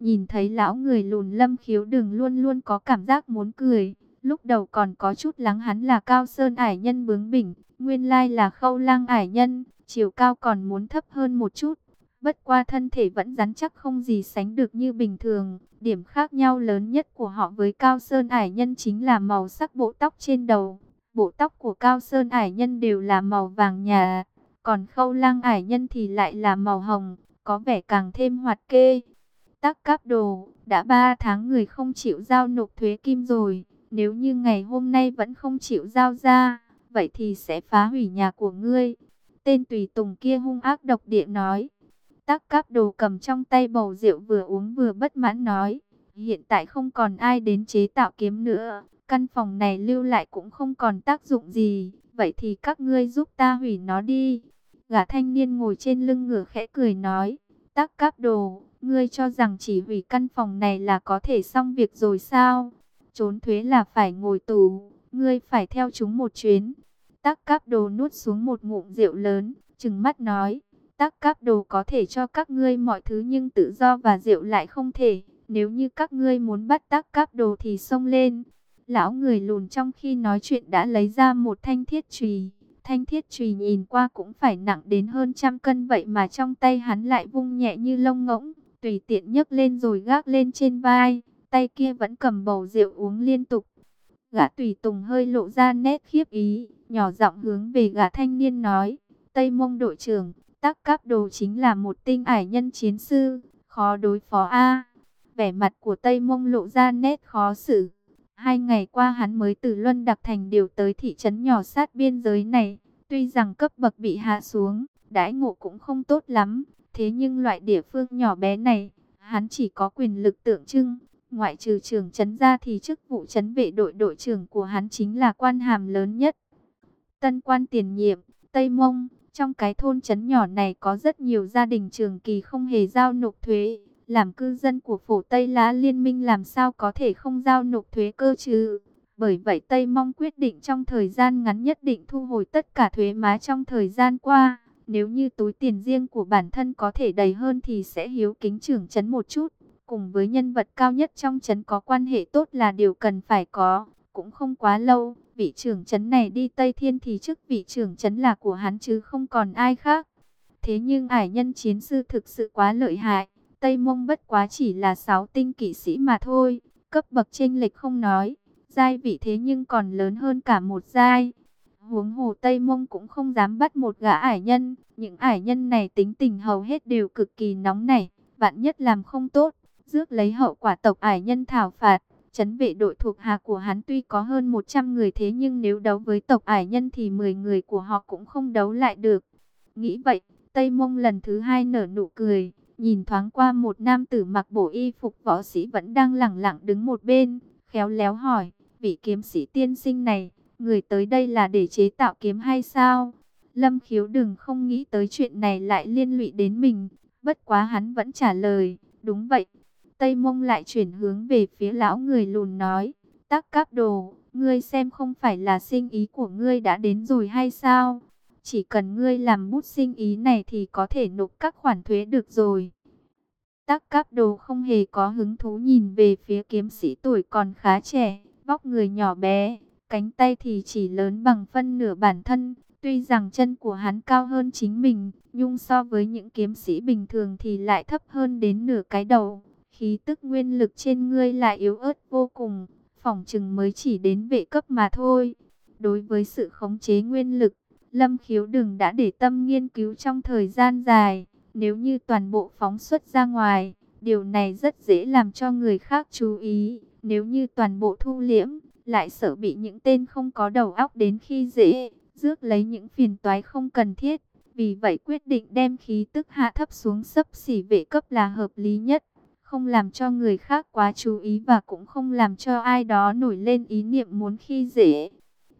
Nhìn thấy lão người lùn lâm khiếu đừng luôn luôn có cảm giác muốn cười. Lúc đầu còn có chút lắng hắn là cao sơn ải nhân bướng bỉnh, nguyên lai là khâu lang ải nhân, chiều cao còn muốn thấp hơn một chút. Bất qua thân thể vẫn rắn chắc không gì sánh được như bình thường. Điểm khác nhau lớn nhất của họ với cao sơn ải nhân chính là màu sắc bộ tóc trên đầu. Bộ tóc của cao sơn ải nhân đều là màu vàng nhà, còn khâu lang ải nhân thì lại là màu hồng, có vẻ càng thêm hoạt kê. Tắc cáp đồ, đã 3 tháng người không chịu giao nộp thuế kim rồi, nếu như ngày hôm nay vẫn không chịu giao ra, vậy thì sẽ phá hủy nhà của ngươi. Tên tùy tùng kia hung ác độc địa nói. Tắc cáp đồ cầm trong tay bầu rượu vừa uống vừa bất mãn nói. Hiện tại không còn ai đến chế tạo kiếm nữa. Căn phòng này lưu lại cũng không còn tác dụng gì. Vậy thì các ngươi giúp ta hủy nó đi. Gã thanh niên ngồi trên lưng ngựa khẽ cười nói. Tắc cáp đồ, ngươi cho rằng chỉ hủy căn phòng này là có thể xong việc rồi sao? Trốn thuế là phải ngồi tù, ngươi phải theo chúng một chuyến. Tắc cáp đồ nuốt xuống một ngụm rượu lớn, trừng mắt nói. Tắc cáp đồ có thể cho các ngươi mọi thứ nhưng tự do và rượu lại không thể. Nếu như các ngươi muốn bắt tắc cáp đồ thì xông lên. Lão người lùn trong khi nói chuyện đã lấy ra một thanh thiết trùy Thanh thiết chùy nhìn qua cũng phải nặng đến hơn trăm cân vậy mà trong tay hắn lại vung nhẹ như lông ngỗng. Tùy tiện nhấc lên rồi gác lên trên vai. Tay kia vẫn cầm bầu rượu uống liên tục. Gã tùy tùng hơi lộ ra nét khiếp ý. Nhỏ giọng hướng về gã thanh niên nói. Tây mông đội trưởng, tắc cáp đồ chính là một tinh ải nhân chiến sư. Khó đối phó A. Vẻ mặt của Tây mông lộ ra nét khó xử. Hai ngày qua hắn mới từ Luân Đặc Thành điều tới thị trấn nhỏ sát biên giới này. Tuy rằng cấp bậc bị hạ xuống, đãi ngộ cũng không tốt lắm. Thế nhưng loại địa phương nhỏ bé này, hắn chỉ có quyền lực tượng trưng. Ngoại trừ trường trấn ra thì chức vụ trấn vệ đội đội trưởng của hắn chính là quan hàm lớn nhất. Tân quan tiền nhiệm, Tây Mông, trong cái thôn trấn nhỏ này có rất nhiều gia đình trường kỳ không hề giao nộp thuế. Làm cư dân của phổ Tây Lá Liên minh làm sao có thể không giao nộp thuế cơ chứ? Bởi vậy Tây mông quyết định trong thời gian ngắn nhất định thu hồi tất cả thuế má trong thời gian qua. Nếu như túi tiền riêng của bản thân có thể đầy hơn thì sẽ hiếu kính trưởng chấn một chút. Cùng với nhân vật cao nhất trong chấn có quan hệ tốt là điều cần phải có. Cũng không quá lâu, vị trưởng chấn này đi Tây Thiên thì chức vị trưởng chấn là của hắn chứ không còn ai khác. Thế nhưng ải nhân chiến sư thực sự quá lợi hại. Tây Mông bất quá chỉ là sáu tinh kỵ sĩ mà thôi. Cấp bậc chênh lệch không nói. Giai vị thế nhưng còn lớn hơn cả một giai. Huống hồ Tây Mông cũng không dám bắt một gã ải nhân. Những ải nhân này tính tình hầu hết đều cực kỳ nóng nảy. Vạn nhất làm không tốt. Rước lấy hậu quả tộc ải nhân thảo phạt. Chấn vệ đội thuộc hạ của hắn tuy có hơn 100 người thế nhưng nếu đấu với tộc ải nhân thì 10 người của họ cũng không đấu lại được. Nghĩ vậy, Tây Mông lần thứ hai nở nụ cười. Nhìn thoáng qua một nam tử mặc bộ y phục võ sĩ vẫn đang lẳng lặng đứng một bên. Khéo léo hỏi, vị kiếm sĩ tiên sinh này, người tới đây là để chế tạo kiếm hay sao? Lâm khiếu đừng không nghĩ tới chuyện này lại liên lụy đến mình. Bất quá hắn vẫn trả lời, đúng vậy. Tây mông lại chuyển hướng về phía lão người lùn nói, tắc cáp đồ, ngươi xem không phải là sinh ý của ngươi đã đến rồi hay sao? Chỉ cần ngươi làm bút sinh ý này thì có thể nộp các khoản thuế được rồi. Tắc cáp đồ không hề có hứng thú nhìn về phía kiếm sĩ tuổi còn khá trẻ, vóc người nhỏ bé, cánh tay thì chỉ lớn bằng phân nửa bản thân. Tuy rằng chân của hắn cao hơn chính mình, nhưng so với những kiếm sĩ bình thường thì lại thấp hơn đến nửa cái đầu. Khí tức nguyên lực trên ngươi lại yếu ớt vô cùng, phỏng chừng mới chỉ đến vệ cấp mà thôi. Đối với sự khống chế nguyên lực, Lâm khiếu đừng đã để tâm nghiên cứu trong thời gian dài. Nếu như toàn bộ phóng xuất ra ngoài, điều này rất dễ làm cho người khác chú ý. Nếu như toàn bộ thu liễm, lại sợ bị những tên không có đầu óc đến khi dễ, rước lấy những phiền toái không cần thiết. Vì vậy quyết định đem khí tức hạ thấp xuống sấp xỉ vệ cấp là hợp lý nhất. Không làm cho người khác quá chú ý và cũng không làm cho ai đó nổi lên ý niệm muốn khi dễ.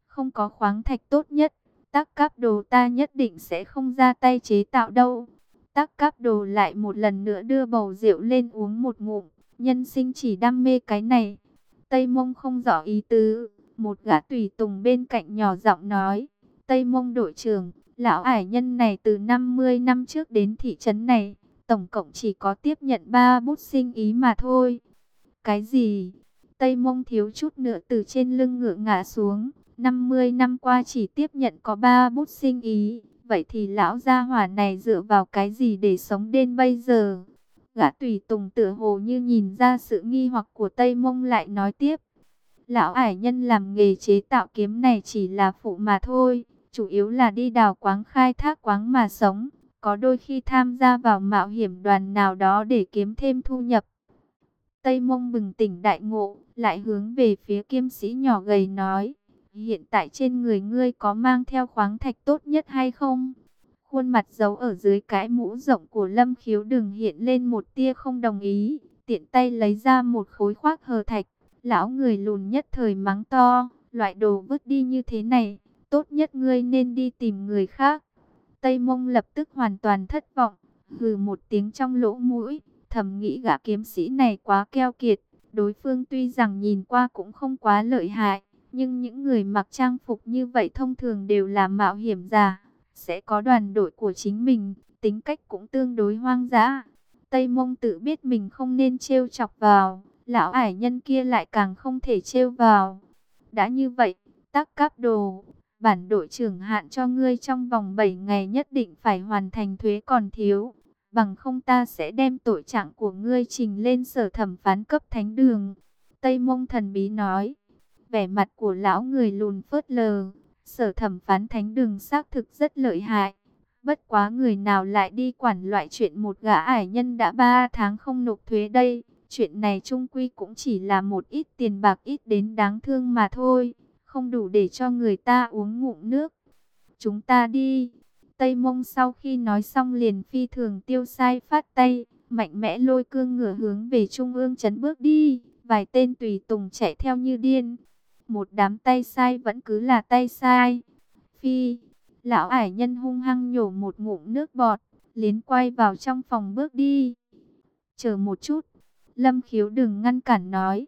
Không có khoáng thạch tốt nhất, tác cáp đồ ta nhất định sẽ không ra tay chế tạo đâu. Tác cáp đồ lại một lần nữa đưa bầu rượu lên uống một ngụm. Nhân sinh chỉ đam mê cái này. Tây mông không rõ ý tứ. Một gã tùy tùng bên cạnh nhỏ giọng nói. Tây mông đội trưởng, lão ải nhân này từ 50 năm trước đến thị trấn này. tổng cộng chỉ có tiếp nhận 3 bút sinh ý mà thôi. Cái gì? Tây mông thiếu chút nữa từ trên lưng ngựa ngã xuống. 50 năm qua chỉ tiếp nhận có 3 bút sinh ý. Vậy thì lão gia hỏa này dựa vào cái gì để sống đến bây giờ? Gã tùy tùng tựa hồ như nhìn ra sự nghi hoặc của Tây Mông lại nói tiếp. Lão ải nhân làm nghề chế tạo kiếm này chỉ là phụ mà thôi, chủ yếu là đi đào quáng khai thác quáng mà sống, có đôi khi tham gia vào mạo hiểm đoàn nào đó để kiếm thêm thu nhập. Tây Mông bừng tỉnh đại ngộ, lại hướng về phía kiếm sĩ nhỏ gầy nói, hiện tại trên người ngươi có mang theo khoáng thạch tốt nhất hay không? Khuôn mặt giấu ở dưới cái mũ rộng của Lâm Khiếu đừng hiện lên một tia không đồng ý, tiện tay lấy ra một khối khoác hờ thạch. Lão người lùn nhất thời mắng to, loại đồ vứt đi như thế này, tốt nhất ngươi nên đi tìm người khác. Tây mông lập tức hoàn toàn thất vọng, hừ một tiếng trong lỗ mũi, thầm nghĩ gã kiếm sĩ này quá keo kiệt. Đối phương tuy rằng nhìn qua cũng không quá lợi hại, nhưng những người mặc trang phục như vậy thông thường đều là mạo hiểm giả sẽ có đoàn đội của chính mình, tính cách cũng tương đối hoang dã. Tây Mông tự biết mình không nên trêu chọc vào, lão ải nhân kia lại càng không thể trêu vào. Đã như vậy, tác cáp đồ, bản đội trưởng hạn cho ngươi trong vòng 7 ngày nhất định phải hoàn thành thuế còn thiếu. Bằng không ta sẽ đem tội trạng của ngươi trình lên sở thẩm phán cấp thánh đường. Tây mông thần bí nói, vẻ mặt của lão người lùn phớt lờ, Sở thẩm phán thánh đường xác thực rất lợi hại. Bất quá người nào lại đi quản loại chuyện một gã ải nhân đã ba tháng không nộp thuế đây. Chuyện này trung quy cũng chỉ là một ít tiền bạc ít đến đáng thương mà thôi. Không đủ để cho người ta uống ngụm nước. Chúng ta đi. Tây mông sau khi nói xong liền phi thường tiêu sai phát tay. Mạnh mẽ lôi cương ngửa hướng về trung ương chấn bước đi. Vài tên tùy tùng chạy theo như điên một đám tay sai vẫn cứ là tay sai. Phi, lão ải nhân hung hăng nhổ một ngụm nước bọt, liến quay vào trong phòng bước đi. Chờ một chút, lâm khiếu đừng ngăn cản nói.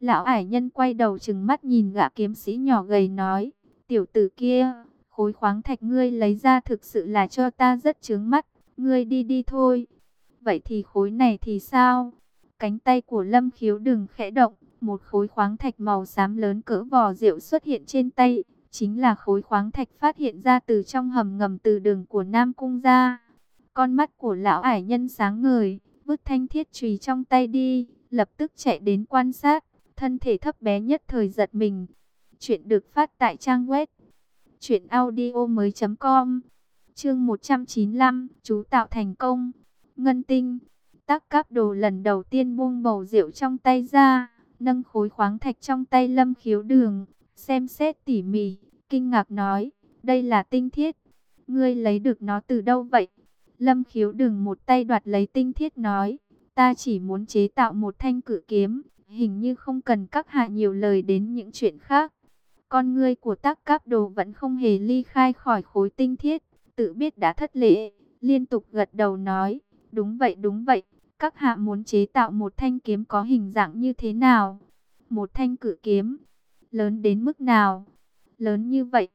Lão ải nhân quay đầu chừng mắt nhìn gã kiếm sĩ nhỏ gầy nói, tiểu tử kia, khối khoáng thạch ngươi lấy ra thực sự là cho ta rất chướng mắt, ngươi đi đi thôi. Vậy thì khối này thì sao? Cánh tay của lâm khiếu đừng khẽ động, một khối khoáng thạch màu xám lớn cỡ vò rượu xuất hiện trên tay, chính là khối khoáng thạch phát hiện ra từ trong hầm ngầm từ đường của Nam Cung ra. Con mắt của lão ải nhân sáng ngời, vứt thanh thiết chùy trong tay đi, lập tức chạy đến quan sát, thân thể thấp bé nhất thời giật mình. Chuyện được phát tại trang web truyệnaudiomoi.com. Chương 195, chú tạo thành công. Ngân Tinh, Tác các Đồ lần đầu tiên buông bầu rượu trong tay ra nâng khối khoáng thạch trong tay lâm khiếu đường, xem xét tỉ mỉ, kinh ngạc nói, đây là tinh thiết, ngươi lấy được nó từ đâu vậy? Lâm khiếu đường một tay đoạt lấy tinh thiết nói, ta chỉ muốn chế tạo một thanh cử kiếm, hình như không cần các hạ nhiều lời đến những chuyện khác. Con ngươi của tác cáp đồ vẫn không hề ly khai khỏi khối tinh thiết, tự biết đã thất lễ, liên tục gật đầu nói, đúng vậy đúng vậy. Các hạ muốn chế tạo một thanh kiếm có hình dạng như thế nào? Một thanh cử kiếm. Lớn đến mức nào? Lớn như vậy.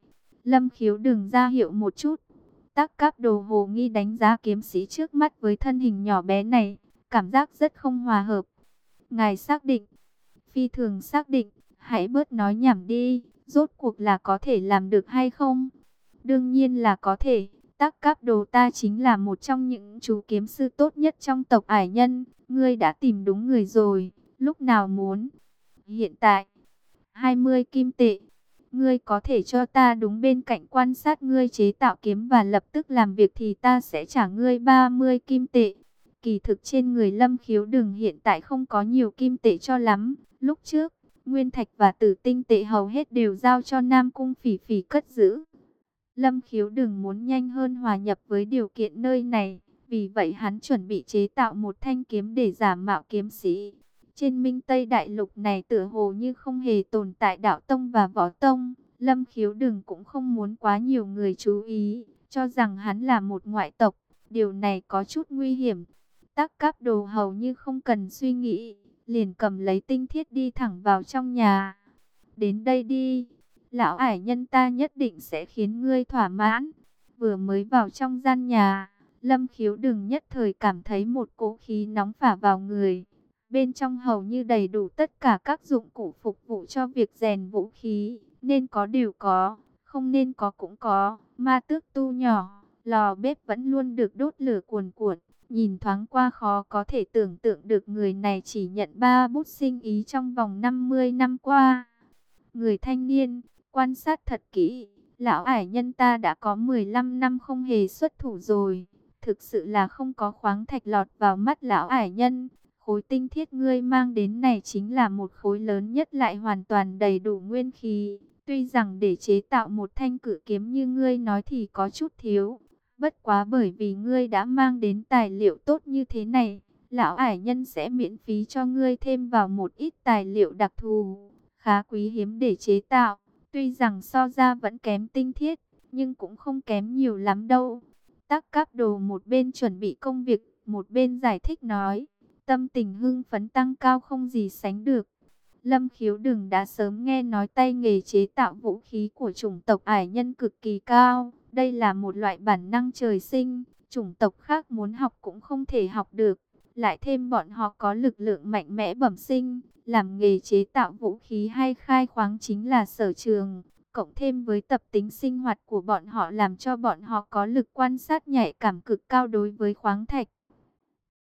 Lâm khiếu đừng ra hiệu một chút. tắc cáp đồ hồ nghi đánh giá kiếm sĩ trước mắt với thân hình nhỏ bé này. Cảm giác rất không hòa hợp. Ngài xác định. Phi thường xác định. Hãy bớt nói nhảm đi. Rốt cuộc là có thể làm được hay không? Đương nhiên là có thể. Tác cáp đồ ta chính là một trong những chú kiếm sư tốt nhất trong tộc ải nhân. Ngươi đã tìm đúng người rồi. Lúc nào muốn? Hiện tại, 20 kim tệ. Ngươi có thể cho ta đúng bên cạnh quan sát ngươi chế tạo kiếm và lập tức làm việc thì ta sẽ trả ngươi 30 kim tệ. Kỳ thực trên người lâm khiếu đường hiện tại không có nhiều kim tệ cho lắm. Lúc trước, nguyên thạch và tử tinh tệ hầu hết đều giao cho Nam Cung phỉ phỉ cất giữ. Lâm khiếu đừng muốn nhanh hơn hòa nhập với điều kiện nơi này. Vì vậy hắn chuẩn bị chế tạo một thanh kiếm để giả mạo kiếm sĩ. Trên minh Tây Đại Lục này tựa hồ như không hề tồn tại đạo tông và võ tông. Lâm khiếu đừng cũng không muốn quá nhiều người chú ý, cho rằng hắn là một ngoại tộc. Điều này có chút nguy hiểm. Tắc cáp đồ hầu như không cần suy nghĩ, liền cầm lấy tinh thiết đi thẳng vào trong nhà. Đến đây đi, lão ải nhân ta nhất định sẽ khiến ngươi thỏa mãn. Vừa mới vào trong gian nhà, Lâm khiếu đừng nhất thời cảm thấy một cỗ khí nóng phả vào người. Bên trong hầu như đầy đủ tất cả các dụng cụ phục vụ cho việc rèn vũ khí. Nên có đều có, không nên có cũng có. Ma tước tu nhỏ, lò bếp vẫn luôn được đốt lửa cuồn cuộn. Nhìn thoáng qua khó có thể tưởng tượng được người này chỉ nhận ba bút sinh ý trong vòng 50 năm qua. Người thanh niên, quan sát thật kỹ, lão ải nhân ta đã có 15 năm không hề xuất thủ rồi. Thực sự là không có khoáng thạch lọt vào mắt lão ải nhân. Khối tinh thiết ngươi mang đến này chính là một khối lớn nhất lại hoàn toàn đầy đủ nguyên khí. Tuy rằng để chế tạo một thanh cử kiếm như ngươi nói thì có chút thiếu. Bất quá bởi vì ngươi đã mang đến tài liệu tốt như thế này. Lão ải nhân sẽ miễn phí cho ngươi thêm vào một ít tài liệu đặc thù. Khá quý hiếm để chế tạo. Tuy rằng so ra vẫn kém tinh thiết. Nhưng cũng không kém nhiều lắm đâu. Tắc cáp đồ một bên chuẩn bị công việc. Một bên giải thích nói. Tâm tình hưng phấn tăng cao không gì sánh được. Lâm khiếu đừng đã sớm nghe nói tay nghề chế tạo vũ khí của chủng tộc ải nhân cực kỳ cao. Đây là một loại bản năng trời sinh, chủng tộc khác muốn học cũng không thể học được. Lại thêm bọn họ có lực lượng mạnh mẽ bẩm sinh, làm nghề chế tạo vũ khí hay khai khoáng chính là sở trường. Cộng thêm với tập tính sinh hoạt của bọn họ làm cho bọn họ có lực quan sát nhạy cảm cực cao đối với khoáng thạch.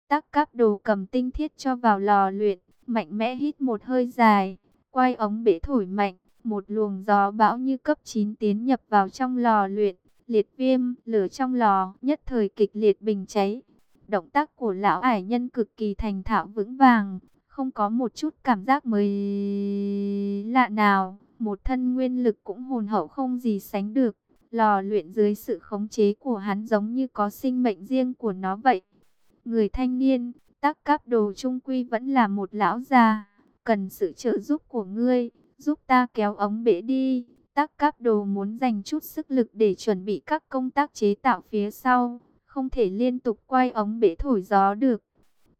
Tắc các đồ cầm tinh thiết cho vào lò luyện, mạnh mẽ hít một hơi dài, quay ống bể thổi mạnh, một luồng gió bão như cấp 9 tiến nhập vào trong lò luyện, liệt viêm, lửa trong lò, nhất thời kịch liệt bình cháy. Động tác của lão ải nhân cực kỳ thành thạo vững vàng, không có một chút cảm giác mới lạ nào, một thân nguyên lực cũng hồn hậu không gì sánh được. Lò luyện dưới sự khống chế của hắn giống như có sinh mệnh riêng của nó vậy. Người thanh niên, Tắc cáp đồ trung quy vẫn là một lão già, cần sự trợ giúp của ngươi, giúp ta kéo ống bể đi. Tắc cáp đồ muốn dành chút sức lực để chuẩn bị các công tác chế tạo phía sau, không thể liên tục quay ống bể thổi gió được.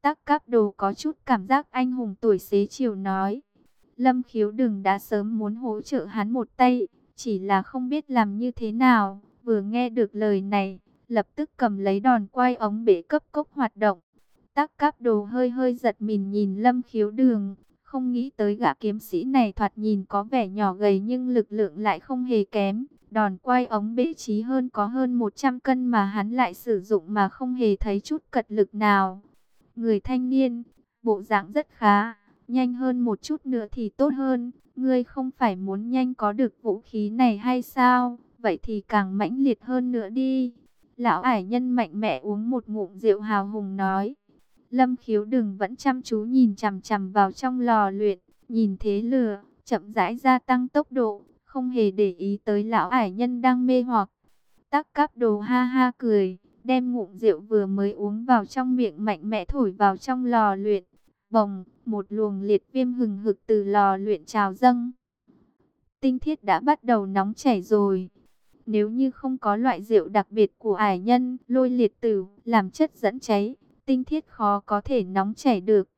Tắc cáp đồ có chút cảm giác anh hùng tuổi xế chiều nói. Lâm khiếu đừng đã sớm muốn hỗ trợ hắn một tay, chỉ là không biết làm như thế nào. Vừa nghe được lời này, lập tức cầm lấy đòn quay ống bể cấp cốc hoạt động. Tắc cáp đồ hơi hơi giật mình nhìn lâm khiếu đường. Không nghĩ tới gã kiếm sĩ này thoạt nhìn có vẻ nhỏ gầy nhưng lực lượng lại không hề kém. Đòn quay ống bể trí hơn có hơn 100 cân mà hắn lại sử dụng mà không hề thấy chút cật lực nào. Người thanh niên, bộ dạng rất khá, nhanh hơn một chút nữa thì tốt hơn. Ngươi không phải muốn nhanh có được vũ khí này hay sao? Vậy thì càng mãnh liệt hơn nữa đi. Lão ải nhân mạnh mẽ uống một ngụm rượu hào hùng nói. Lâm khiếu đừng vẫn chăm chú nhìn chằm chằm vào trong lò luyện, nhìn thế lửa, chậm rãi gia tăng tốc độ, không hề để ý tới lão ải nhân đang mê hoặc. Tắc cáp đồ ha ha cười, đem ngụm rượu vừa mới uống vào trong miệng mạnh mẽ thổi vào trong lò luyện. Bồng, một luồng liệt viêm hừng hực từ lò luyện trào dâng. Tinh thiết đã bắt đầu nóng chảy rồi. Nếu như không có loại rượu đặc biệt của ải nhân, lôi liệt tử, làm chất dẫn cháy, tinh thiết khó có thể nóng chảy được.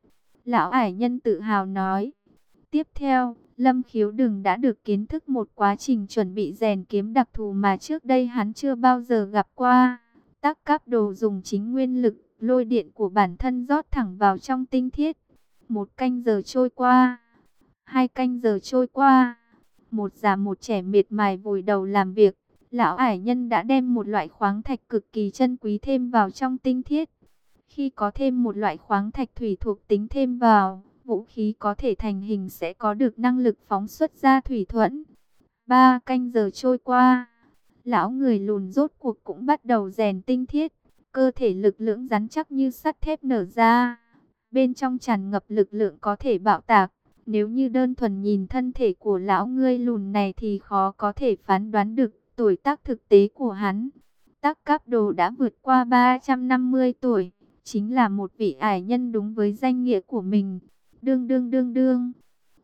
Lão ải nhân tự hào nói. Tiếp theo, Lâm Khiếu Đừng đã được kiến thức một quá trình chuẩn bị rèn kiếm đặc thù mà trước đây hắn chưa bao giờ gặp qua. Tác cáp đồ dùng chính nguyên lực, lôi điện của bản thân rót thẳng vào trong tinh thiết. Một canh giờ trôi qua, hai canh giờ trôi qua, một già một trẻ miệt mài vùi đầu làm việc. Lão ải nhân đã đem một loại khoáng thạch cực kỳ chân quý thêm vào trong tinh thiết. Khi có thêm một loại khoáng thạch thủy thuộc tính thêm vào, vũ khí có thể thành hình sẽ có được năng lực phóng xuất ra thủy thuẫn. Ba canh giờ trôi qua, lão người lùn rốt cuộc cũng bắt đầu rèn tinh thiết, cơ thể lực lượng rắn chắc như sắt thép nở ra. Bên trong tràn ngập lực lượng có thể bạo tạc. Nếu như đơn thuần nhìn thân thể của lão ngươi lùn này thì khó có thể phán đoán được tuổi tác thực tế của hắn. Tác cáp đồ đã vượt qua 350 tuổi chính là một vị ải nhân đúng với danh nghĩa của mình. Đương đương đương đương.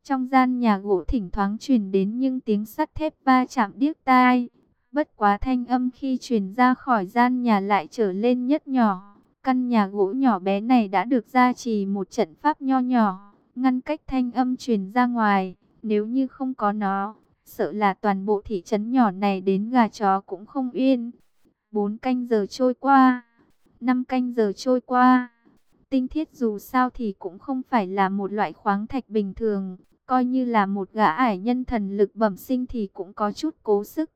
Trong gian nhà gỗ thỉnh thoảng truyền đến những tiếng sắt thép va chạm điếc tai. Bất quá thanh âm khi truyền ra khỏi gian nhà lại trở lên nhất nhỏ. Căn nhà gỗ nhỏ bé này đã được gia trì một trận pháp nho nhỏ, ngăn cách thanh âm truyền ra ngoài. Nếu như không có nó, sợ là toàn bộ thị trấn nhỏ này đến gà chó cũng không yên. Bốn canh giờ trôi qua Năm canh giờ trôi qua. Tinh thiết dù sao thì cũng không phải là một loại khoáng thạch bình thường. Coi như là một gã ải nhân thần lực bẩm sinh thì cũng có chút cố sức.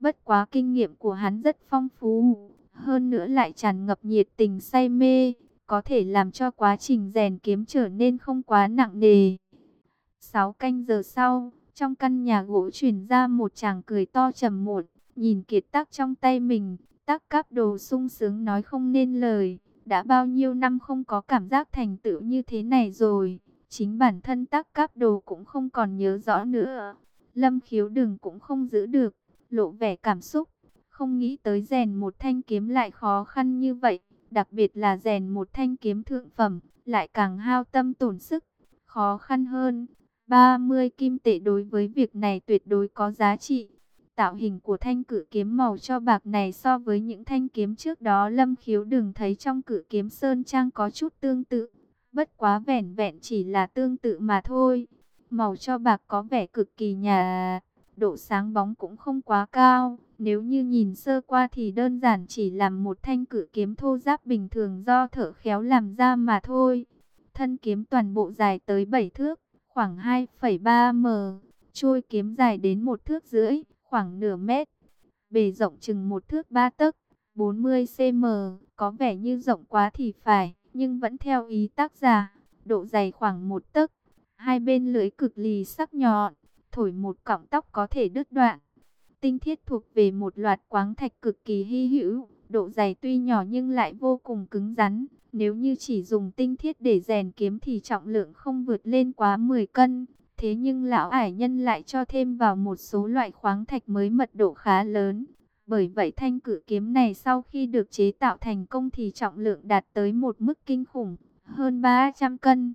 Bất quá kinh nghiệm của hắn rất phong phú. Hơn nữa lại tràn ngập nhiệt tình say mê. Có thể làm cho quá trình rèn kiếm trở nên không quá nặng nề. Sáu canh giờ sau, trong căn nhà gỗ truyền ra một chàng cười to trầm muộn. Nhìn kiệt tác trong tay mình, tác cáp đồ sung sướng nói không nên lời. Đã bao nhiêu năm không có cảm giác thành tựu như thế này rồi. Chính bản thân tác cáp đồ cũng không còn nhớ rõ nữa. Lâm khiếu đừng cũng không giữ được, lộ vẻ cảm xúc. Không nghĩ tới rèn một thanh kiếm lại khó khăn như vậy. Đặc biệt là rèn một thanh kiếm thượng phẩm, lại càng hao tâm tổn sức. Khó khăn hơn, 30 kim tệ đối với việc này tuyệt đối có giá trị. Tạo hình của thanh cử kiếm màu cho bạc này so với những thanh kiếm trước đó Lâm Khiếu đừng thấy trong cử kiếm Sơn Trang có chút tương tự. Bất quá vẻn vẹn chỉ là tương tự mà thôi. Màu cho bạc có vẻ cực kỳ nhà, độ sáng bóng cũng không quá cao. Nếu như nhìn sơ qua thì đơn giản chỉ làm một thanh cử kiếm thô giáp bình thường do thợ khéo làm ra mà thôi. Thân kiếm toàn bộ dài tới 7 thước, khoảng 2,3 m, trôi kiếm dài đến một thước rưỡi, khoảng nửa mét. Bề rộng chừng một thước ba tấc, 40 cm, có vẻ như rộng quá thì phải, nhưng vẫn theo ý tác giả, độ dày khoảng một tấc. Hai bên lưỡi cực lì sắc nhọn, thổi một cọng tóc có thể đứt đoạn. Tinh thiết thuộc về một loạt quáng thạch cực kỳ hy hữu, độ dày tuy nhỏ nhưng lại vô cùng cứng rắn. Nếu như chỉ dùng tinh thiết để rèn kiếm thì trọng lượng không vượt lên quá 10 cân. Thế nhưng lão ải nhân lại cho thêm vào một số loại khoáng thạch mới mật độ khá lớn. Bởi vậy thanh cử kiếm này sau khi được chế tạo thành công thì trọng lượng đạt tới một mức kinh khủng, hơn 300 cân.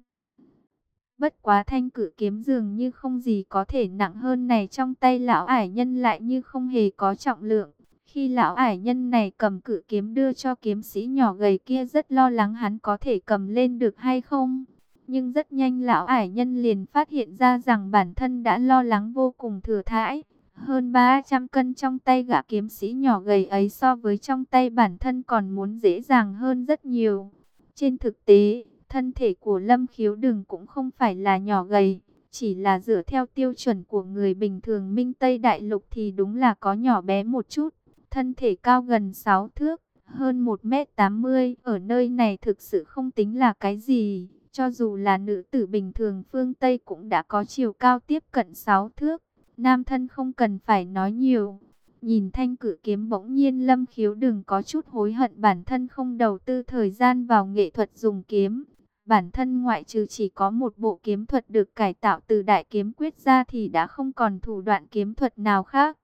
Bất quá thanh cử kiếm dường như không gì có thể nặng hơn này trong tay lão ải nhân lại như không hề có trọng lượng. Khi lão ải nhân này cầm cử kiếm đưa cho kiếm sĩ nhỏ gầy kia rất lo lắng hắn có thể cầm lên được hay không. Nhưng rất nhanh lão ải nhân liền phát hiện ra rằng bản thân đã lo lắng vô cùng thừa thãi. Hơn 300 cân trong tay gã kiếm sĩ nhỏ gầy ấy so với trong tay bản thân còn muốn dễ dàng hơn rất nhiều. Trên thực tế, thân thể của Lâm Khiếu Đừng cũng không phải là nhỏ gầy. Chỉ là dựa theo tiêu chuẩn của người bình thường Minh Tây Đại Lục thì đúng là có nhỏ bé một chút. Thân thể cao gần 6 thước, hơn 1m80. Ở nơi này thực sự không tính là cái gì. Cho dù là nữ tử bình thường phương Tây cũng đã có chiều cao tiếp cận 6 thước. Nam thân không cần phải nói nhiều. Nhìn thanh cử kiếm bỗng nhiên lâm khiếu đừng có chút hối hận bản thân không đầu tư thời gian vào nghệ thuật dùng kiếm. Bản thân ngoại trừ chỉ có một bộ kiếm thuật được cải tạo từ đại kiếm quyết ra thì đã không còn thủ đoạn kiếm thuật nào khác.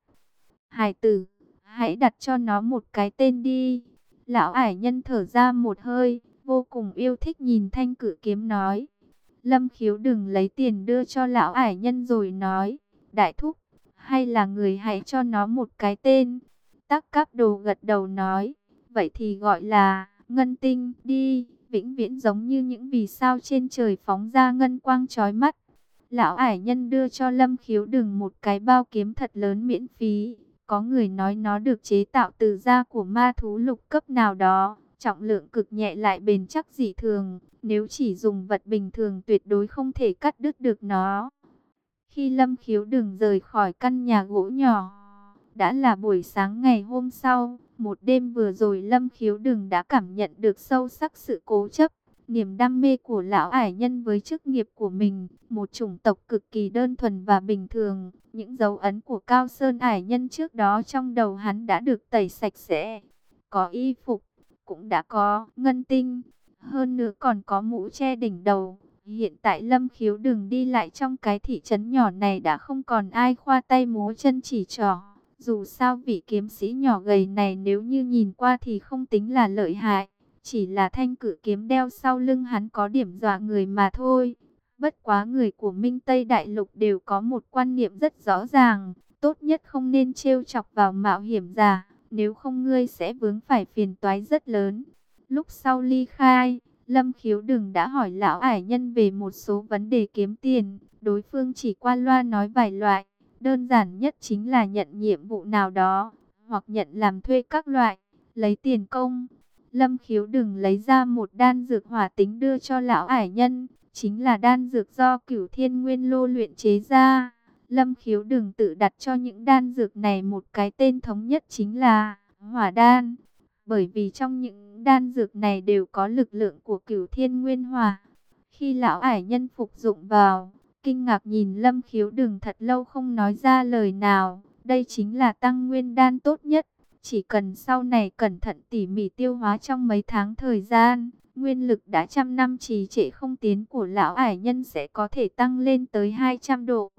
Hải tử, hãy đặt cho nó một cái tên đi. Lão ải nhân thở ra một hơi, vô cùng yêu thích nhìn thanh cử kiếm nói. Lâm khiếu đừng lấy tiền đưa cho lão ải nhân rồi nói. Đại thúc, hay là người hãy cho nó một cái tên. Tắc cáp đồ gật đầu nói. Vậy thì gọi là ngân tinh đi. Vĩnh viễn giống như những vì sao trên trời phóng ra ngân quang chói mắt. Lão ải nhân đưa cho Lâm khiếu đừng một cái bao kiếm thật lớn miễn phí. Có người nói nó được chế tạo từ da của ma thú lục cấp nào đó trọng lượng cực nhẹ lại bền chắc dị thường, nếu chỉ dùng vật bình thường tuyệt đối không thể cắt đứt được nó. Khi Lâm Khiếu đừng rời khỏi căn nhà gỗ nhỏ, đã là buổi sáng ngày hôm sau, một đêm vừa rồi Lâm Khiếu đừng đã cảm nhận được sâu sắc sự cố chấp, niềm đam mê của lão ải nhân với chức nghiệp của mình, một chủng tộc cực kỳ đơn thuần và bình thường. Những dấu ấn của Cao Sơn ải nhân trước đó trong đầu hắn đã được tẩy sạch sẽ. Có y phục, cũng đã có ngân tinh, hơn nữa còn có mũ che đỉnh đầu. Hiện tại Lâm Khiếu đường đi lại trong cái thị trấn nhỏ này đã không còn ai khoa tay múa chân chỉ trỏ. Dù sao vị kiếm sĩ nhỏ gầy này nếu như nhìn qua thì không tính là lợi hại. Chỉ là thanh cử kiếm đeo sau lưng hắn có điểm dọa người mà thôi. Bất quá người của Minh Tây Đại Lục đều có một quan niệm rất rõ ràng. Tốt nhất không nên trêu chọc vào mạo hiểm giả nếu không ngươi sẽ vướng phải phiền toái rất lớn. Lúc sau ly khai, Lâm Khiếu đừng đã hỏi lão ải nhân về một số vấn đề kiếm tiền, đối phương chỉ qua loa nói vài loại, đơn giản nhất chính là nhận nhiệm vụ nào đó, hoặc nhận làm thuê các loại, lấy tiền công. Lâm khiếu đừng lấy ra một đan dược hỏa tính đưa cho lão ải nhân, chính là đan dược do cửu thiên nguyên lô luyện chế ra. Lâm khiếu đừng tự đặt cho những đan dược này một cái tên thống nhất chính là hỏa đan. Bởi vì trong những đan dược này đều có lực lượng của cửu thiên nguyên hỏa. Khi lão ải nhân phục dụng vào, kinh ngạc nhìn lâm khiếu đừng thật lâu không nói ra lời nào. Đây chính là tăng nguyên đan tốt nhất. Chỉ cần sau này cẩn thận tỉ mỉ tiêu hóa trong mấy tháng thời gian, nguyên lực đã trăm năm trì trệ không tiến của lão ải nhân sẽ có thể tăng lên tới 200 độ.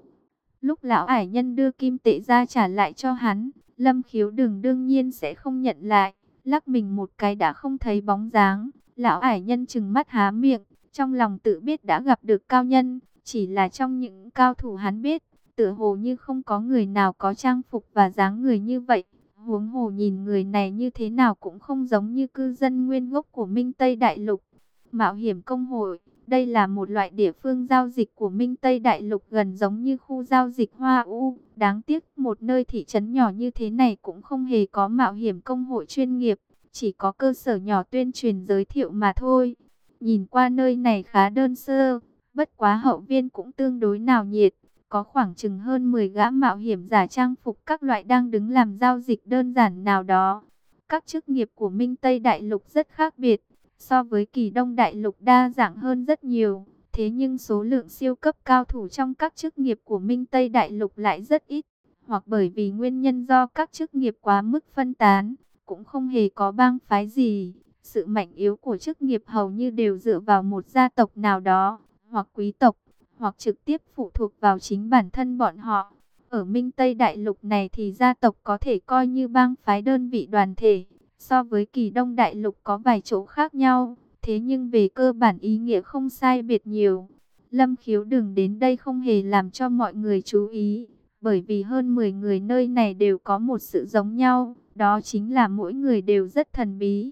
Lúc lão ải nhân đưa kim tệ ra trả lại cho hắn, lâm khiếu đừng đương nhiên sẽ không nhận lại, lắc mình một cái đã không thấy bóng dáng. Lão ải nhân chừng mắt há miệng, trong lòng tự biết đã gặp được cao nhân, chỉ là trong những cao thủ hắn biết, tựa hồ như không có người nào có trang phục và dáng người như vậy. Huống hồ nhìn người này như thế nào cũng không giống như cư dân nguyên gốc của Minh Tây Đại Lục. Mạo hiểm công hội, đây là một loại địa phương giao dịch của Minh Tây Đại Lục gần giống như khu giao dịch Hoa U. Đáng tiếc một nơi thị trấn nhỏ như thế này cũng không hề có mạo hiểm công hội chuyên nghiệp, chỉ có cơ sở nhỏ tuyên truyền giới thiệu mà thôi. Nhìn qua nơi này khá đơn sơ, bất quá hậu viên cũng tương đối nào nhiệt có khoảng chừng hơn 10 gã mạo hiểm giả trang phục các loại đang đứng làm giao dịch đơn giản nào đó. Các chức nghiệp của Minh Tây Đại Lục rất khác biệt, so với kỳ Đông Đại Lục đa dạng hơn rất nhiều. Thế nhưng số lượng siêu cấp cao thủ trong các chức nghiệp của Minh Tây Đại Lục lại rất ít, hoặc bởi vì nguyên nhân do các chức nghiệp quá mức phân tán, cũng không hề có bang phái gì. Sự mạnh yếu của chức nghiệp hầu như đều dựa vào một gia tộc nào đó, hoặc quý tộc hoặc trực tiếp phụ thuộc vào chính bản thân bọn họ. Ở Minh Tây Đại Lục này thì gia tộc có thể coi như bang phái đơn vị đoàn thể, so với kỳ Đông Đại Lục có vài chỗ khác nhau, thế nhưng về cơ bản ý nghĩa không sai biệt nhiều. Lâm khiếu đừng đến đây không hề làm cho mọi người chú ý, bởi vì hơn 10 người nơi này đều có một sự giống nhau, đó chính là mỗi người đều rất thần bí.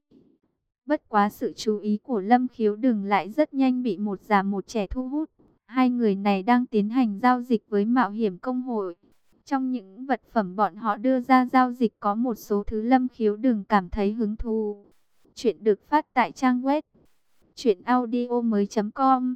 Bất quá sự chú ý của Lâm khiếu đừng lại rất nhanh bị một già một trẻ thu hút. Hai người này đang tiến hành giao dịch với mạo hiểm công hội. Trong những vật phẩm bọn họ đưa ra giao dịch có một số thứ lâm khiếu đừng cảm thấy hứng thú. Chuyện được phát tại trang web truyệnaudiomoi.com.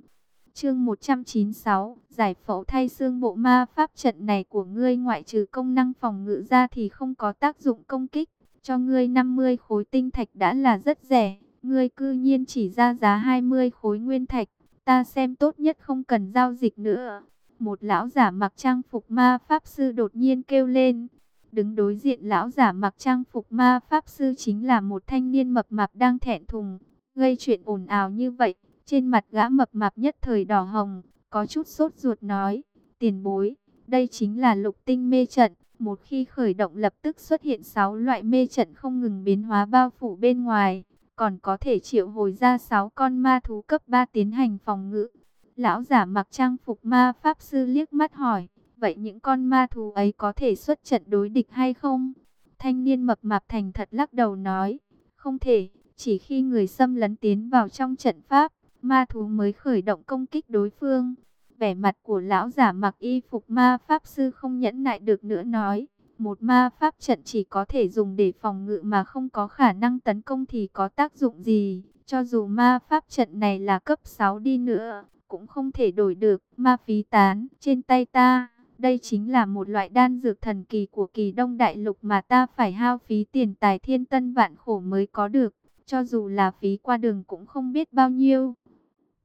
Chương 196, giải phẫu thay xương bộ ma pháp trận này của ngươi ngoại trừ công năng phòng ngự ra thì không có tác dụng công kích, cho ngươi 50 khối tinh thạch đã là rất rẻ, ngươi cư nhiên chỉ ra giá 20 khối nguyên thạch, ta xem tốt nhất không cần giao dịch nữa. Một lão giả mặc trang phục ma pháp sư đột nhiên kêu lên. Đứng đối diện lão giả mặc trang phục ma pháp sư chính là một thanh niên mập mạp đang thẹn thùng, gây chuyện ồn ào như vậy. Trên mặt gã mập mạp nhất thời đỏ hồng, có chút sốt ruột nói, tiền bối, đây chính là lục tinh mê trận. Một khi khởi động lập tức xuất hiện 6 loại mê trận không ngừng biến hóa bao phủ bên ngoài còn có thể triệu hồi ra 6 con ma thú cấp 3 tiến hành phòng ngự. Lão giả mặc trang phục ma pháp sư liếc mắt hỏi, vậy những con ma thú ấy có thể xuất trận đối địch hay không? Thanh niên mập mạp thành thật lắc đầu nói, không thể, chỉ khi người xâm lấn tiến vào trong trận pháp, ma thú mới khởi động công kích đối phương. Vẻ mặt của lão giả mặc y phục ma pháp sư không nhẫn nại được nữa nói, một ma pháp trận chỉ có thể dùng để phòng ngự mà không có khả năng tấn công thì có tác dụng gì. Cho dù ma pháp trận này là cấp 6 đi nữa, cũng không thể đổi được. Ma phí tán trên tay ta, đây chính là một loại đan dược thần kỳ của kỳ đông đại lục mà ta phải hao phí tiền tài thiên tân vạn khổ mới có được. Cho dù là phí qua đường cũng không biết bao nhiêu.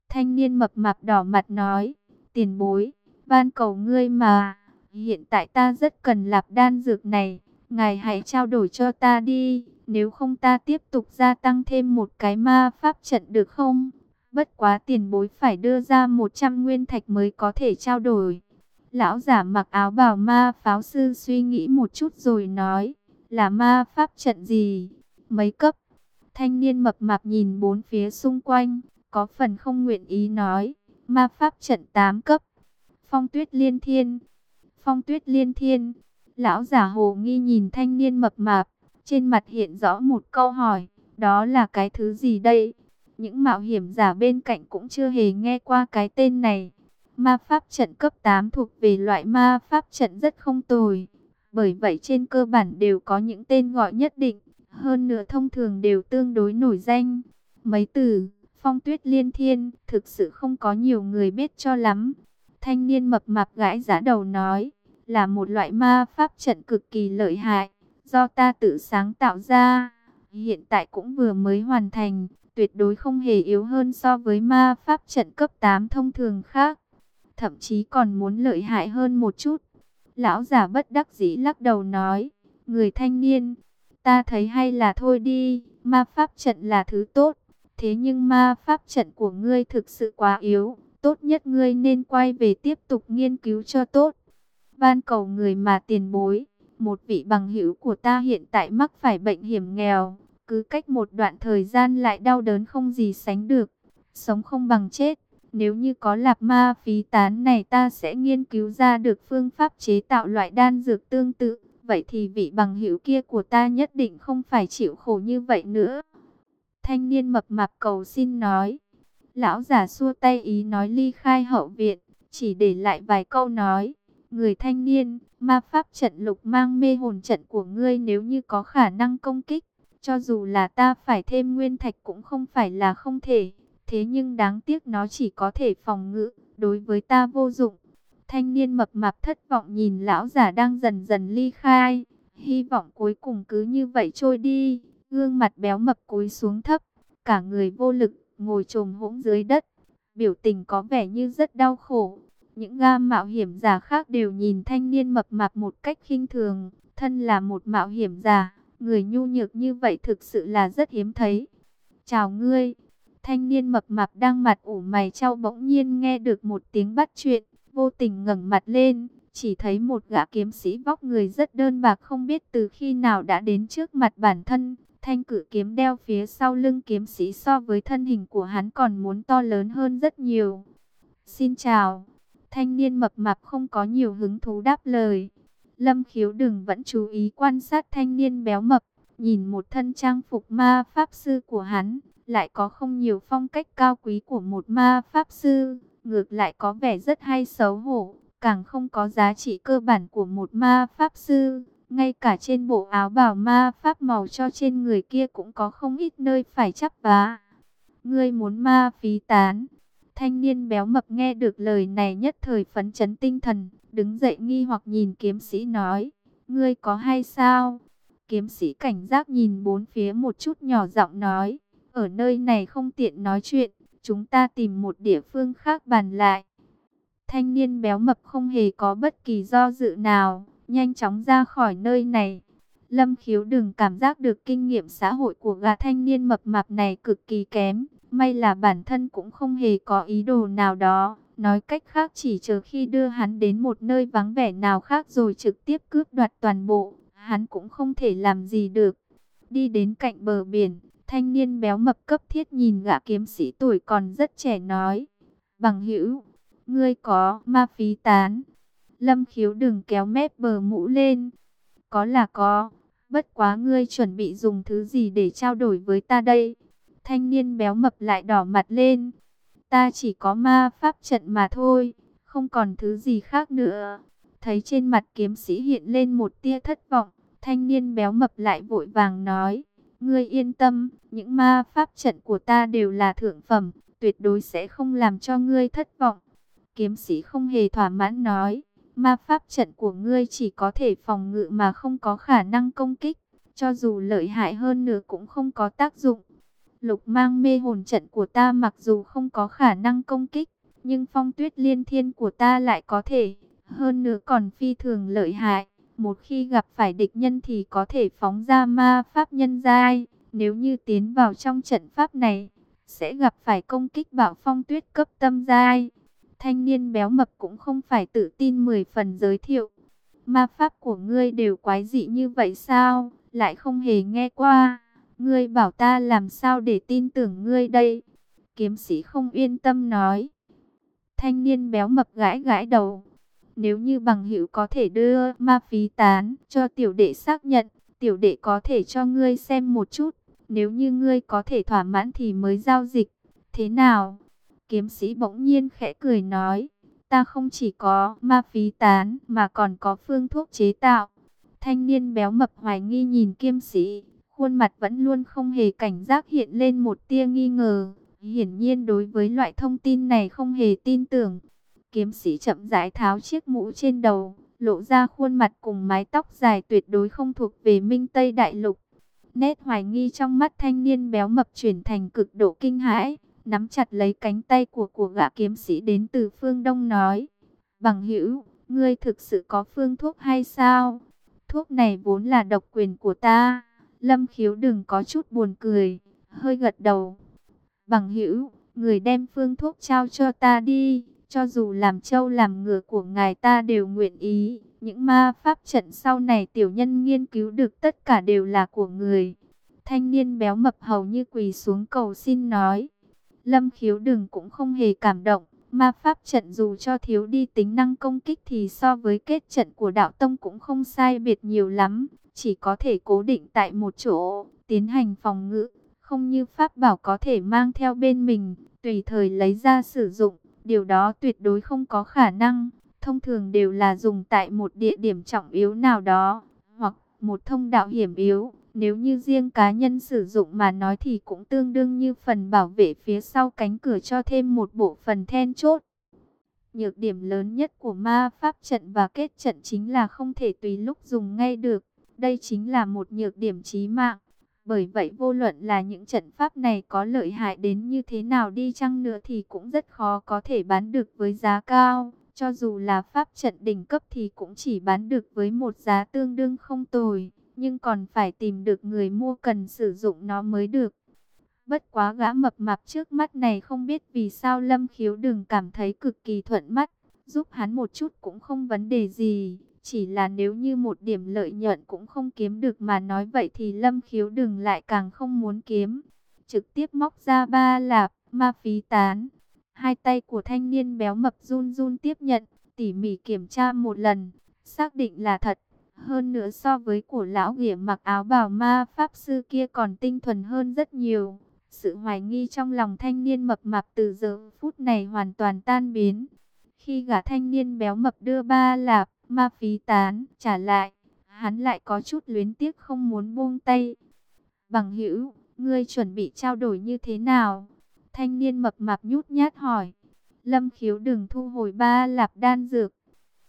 Thanh niên mập mạp đỏ mặt nói, tiền bối, van cầu ngươi mà. Hiện tại ta rất cần lạp đan dược này, ngài hãy trao đổi cho ta đi, nếu không ta tiếp tục gia tăng thêm một cái ma pháp trận được không? Bất quá tiền bối phải đưa ra 100 nguyên thạch mới có thể trao đổi. Lão giả mặc áo bào ma pháo sư suy nghĩ một chút rồi nói, là ma pháp trận gì? Mấy cấp? Thanh niên mập mạp nhìn bốn phía xung quanh, có phần không nguyện ý nói, ma pháp trận 8 cấp. Phong tuyết liên thiên phong tuyết liên thiên. Lão giả hồ nghi nhìn thanh niên mập mạp, trên mặt hiện rõ một câu hỏi, đó là cái thứ gì đây? Những mạo hiểm giả bên cạnh cũng chưa hề nghe qua cái tên này. Ma pháp trận cấp 8 thuộc về loại ma pháp trận rất không tồi. Bởi vậy trên cơ bản đều có những tên gọi nhất định. Hơn nữa thông thường đều tương đối nổi danh. Mấy từ, phong tuyết liên thiên, thực sự không có nhiều người biết cho lắm. Thanh niên mập mạp gãi giá đầu nói, là một loại ma pháp trận cực kỳ lợi hại, do ta tự sáng tạo ra. Hiện tại cũng vừa mới hoàn thành, tuyệt đối không hề yếu hơn so với ma pháp trận cấp 8 thông thường khác. Thậm chí còn muốn lợi hại hơn một chút. Lão giả bất đắc dĩ lắc đầu nói, người thanh niên, ta thấy hay là thôi đi, ma pháp trận là thứ tốt. Thế nhưng ma pháp trận của ngươi thực sự quá yếu, tốt nhất ngươi nên quay về tiếp tục nghiên cứu cho tốt. Van cầu người mà tiền bối, một vị bằng hữu của ta hiện tại mắc phải bệnh hiểm nghèo, cứ cách một đoạn thời gian lại đau đớn không gì sánh được, sống không bằng chết. Nếu như có lạp ma phí tán này ta sẽ nghiên cứu ra được phương pháp chế tạo loại đan dược tương tự. Vậy thì vị bằng hữu kia của ta nhất định không phải chịu khổ như vậy nữa. Thanh niên mập mạp cầu xin nói. Lão giả xua tay ý nói ly khai hậu viện, chỉ để lại vài câu nói. Người thanh niên, ma pháp trận lục mang mê hồn trận của ngươi nếu như có khả năng công kích. Cho dù là ta phải thêm nguyên thạch cũng không phải là không thể. Thế nhưng đáng tiếc nó chỉ có thể phòng ngự, đối với ta vô dụng. Thanh niên mập mạp thất vọng nhìn lão giả đang dần dần ly khai. Hy vọng cuối cùng cứ như vậy trôi đi. Gương mặt béo mập cúi xuống thấp. Cả người vô lực, ngồi trồm hỗn dưới đất. Biểu tình có vẻ như rất đau khổ. Những ga mạo hiểm giả khác đều nhìn thanh niên mập mạp một cách khinh thường. Thân là một mạo hiểm giả, người nhu nhược như vậy thực sự là rất hiếm thấy. Chào ngươi. Thanh niên mập mạp đang mặt ủ mày trao bỗng nhiên nghe được một tiếng bắt chuyện, vô tình ngẩng mặt lên, chỉ thấy một gã kiếm sĩ vóc người rất đơn bạc không biết từ khi nào đã đến trước mặt bản thân. Thanh cử kiếm đeo phía sau lưng kiếm sĩ so với thân hình của hắn còn muốn to lớn hơn rất nhiều. Xin chào. Thanh niên mập mạp không có nhiều hứng thú đáp lời. Lâm khiếu đừng vẫn chú ý quan sát thanh niên béo mập. Nhìn một thân trang phục ma pháp sư của hắn, lại có không nhiều phong cách cao quý của một ma pháp sư, ngược lại có vẻ rất hay xấu hổ, càng không có giá trị cơ bản của một ma pháp sư. Ngay cả trên bộ áo bào ma pháp màu cho trên người kia cũng có không ít nơi phải chắp vá. Ngươi muốn ma phí tán. Thanh niên béo mập nghe được lời này nhất thời phấn chấn tinh thần, đứng dậy nghi hoặc nhìn kiếm sĩ nói, ngươi có hay sao? Kiếm sĩ cảnh giác nhìn bốn phía một chút nhỏ giọng nói, ở nơi này không tiện nói chuyện, chúng ta tìm một địa phương khác bàn lại. Thanh niên béo mập không hề có bất kỳ do dự nào, nhanh chóng ra khỏi nơi này. Lâm khiếu đừng cảm giác được kinh nghiệm xã hội của gã thanh niên mập mạp này cực kỳ kém. May là bản thân cũng không hề có ý đồ nào đó. Nói cách khác chỉ chờ khi đưa hắn đến một nơi vắng vẻ nào khác rồi trực tiếp cướp đoạt toàn bộ. Hắn cũng không thể làm gì được. Đi đến cạnh bờ biển, thanh niên béo mập cấp thiết nhìn gã kiếm sĩ tuổi còn rất trẻ nói. Bằng hữu, ngươi có ma phí tán. Lâm khiếu đừng kéo mép bờ mũ lên. Có là có, bất quá ngươi chuẩn bị dùng thứ gì để trao đổi với ta đây? Thanh niên béo mập lại đỏ mặt lên. Ta chỉ có ma pháp trận mà thôi, không còn thứ gì khác nữa. Thấy trên mặt kiếm sĩ hiện lên một tia thất vọng, thanh niên béo mập lại vội vàng nói. Ngươi yên tâm, những ma pháp trận của ta đều là thượng phẩm, tuyệt đối sẽ không làm cho ngươi thất vọng. Kiếm sĩ không hề thỏa mãn nói, ma pháp trận của ngươi chỉ có thể phòng ngự mà không có khả năng công kích, cho dù lợi hại hơn nữa cũng không có tác dụng. Lục mang mê hồn trận của ta mặc dù không có khả năng công kích, nhưng phong tuyết liên thiên của ta lại có thể, hơn nữa còn phi thường lợi hại. Một khi gặp phải địch nhân thì có thể phóng ra ma pháp nhân giai. Nếu như tiến vào trong trận pháp này, sẽ gặp phải công kích bạo phong tuyết cấp tâm giai. Thanh niên béo mập cũng không phải tự tin 10 phần giới thiệu. Ma pháp của ngươi đều quái dị như vậy sao? Lại không hề nghe qua. Ngươi bảo ta làm sao để tin tưởng ngươi đây? Kiếm sĩ không yên tâm nói. Thanh niên béo mập gãi gãi đầu. Nếu như bằng hữu có thể đưa ma phí tán cho tiểu đệ xác nhận, tiểu đệ có thể cho ngươi xem một chút. Nếu như ngươi có thể thỏa mãn thì mới giao dịch. Thế nào? Kiếm sĩ bỗng nhiên khẽ cười nói. Ta không chỉ có ma phí tán mà còn có phương thuốc chế tạo. Thanh niên béo mập hoài nghi nhìn kiếm sĩ khuôn mặt vẫn luôn không hề cảnh giác hiện lên một tia nghi ngờ. Hiển nhiên đối với loại thông tin này không hề tin tưởng. Kiếm sĩ chậm rãi tháo chiếc mũ trên đầu, lộ ra khuôn mặt cùng mái tóc dài tuyệt đối không thuộc về Minh Tây Đại Lục. Nét hoài nghi trong mắt thanh niên béo mập chuyển thành cực độ kinh hãi, nắm chặt lấy cánh tay của của gã kiếm sĩ đến từ phương Đông nói. Bằng hữu, ngươi thực sự có phương thuốc hay sao? Thuốc này vốn là độc quyền của ta. Lâm khiếu đừng có chút buồn cười, hơi gật đầu. Bằng hữu, người đem phương thuốc trao cho ta đi, cho dù làm trâu làm ngựa của ngài ta đều nguyện ý. Những ma pháp trận sau này tiểu nhân nghiên cứu được tất cả đều là của người. Thanh niên béo mập hầu như quỳ xuống cầu xin nói. Lâm khiếu đừng cũng không hề cảm động. Ma pháp trận dù cho thiếu đi tính năng công kích thì so với kết trận của đạo tông cũng không sai biệt nhiều lắm. Chỉ có thể cố định tại một chỗ, tiến hành phòng ngự. Không như pháp bảo có thể mang theo bên mình, tùy thời lấy ra sử dụng. Điều đó tuyệt đối không có khả năng. Thông thường đều là dùng tại một địa điểm trọng yếu nào đó, hoặc một thông đạo hiểm yếu. Nếu như riêng cá nhân sử dụng mà nói thì cũng tương đương như phần bảo vệ phía sau cánh cửa cho thêm một bộ phần then chốt. Nhược điểm lớn nhất của ma pháp trận và kết trận chính là không thể tùy lúc dùng ngay được. Đây chính là một nhược điểm chí mạng. Bởi vậy vô luận là những trận pháp này có lợi hại đến như thế nào đi chăng nữa thì cũng rất khó có thể bán được với giá cao. Cho dù là pháp trận đỉnh cấp thì cũng chỉ bán được với một giá tương đương không tồi nhưng còn phải tìm được người mua cần sử dụng nó mới được. Bất quá gã mập mạp trước mắt này không biết vì sao Lâm Khiếu đừng cảm thấy cực kỳ thuận mắt, giúp hắn một chút cũng không vấn đề gì. Chỉ là nếu như một điểm lợi nhuận cũng không kiếm được mà nói vậy thì Lâm Khiếu đừng lại càng không muốn kiếm. Trực tiếp móc ra ba lạp, ma phí tán. Hai tay của thanh niên béo mập run run tiếp nhận, tỉ mỉ kiểm tra một lần, xác định là thật. Hơn nữa so với của lão ghỉa mặc áo bào ma pháp sư kia còn tinh thuần hơn rất nhiều. Sự hoài nghi trong lòng thanh niên mập mạp từ giờ phút này hoàn toàn tan biến. Khi gã thanh niên béo mập đưa ba lạp, ma phí tán, trả lại, hắn lại có chút luyến tiếc không muốn buông tay. Bằng hữu, ngươi chuẩn bị trao đổi như thế nào? Thanh niên mập mạp nhút nhát hỏi. Lâm khiếu đừng thu hồi ba lạp đan dược.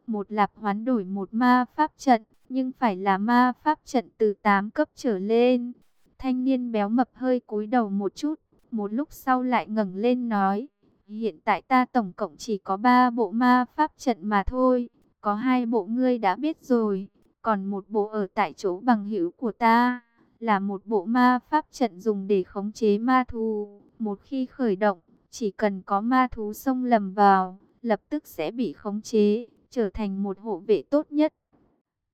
Một lạp hoán đổi một ma pháp trận nhưng phải là ma pháp trận từ 8 cấp trở lên. Thanh niên béo mập hơi cúi đầu một chút, một lúc sau lại ngẩng lên nói, hiện tại ta tổng cộng chỉ có 3 bộ ma pháp trận mà thôi, có hai bộ ngươi đã biết rồi, còn một bộ ở tại chỗ bằng hữu của ta, là một bộ ma pháp trận dùng để khống chế ma thú, một khi khởi động, chỉ cần có ma thú xông lầm vào, lập tức sẽ bị khống chế, trở thành một hộ vệ tốt nhất.